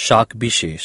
শাক বিশেষ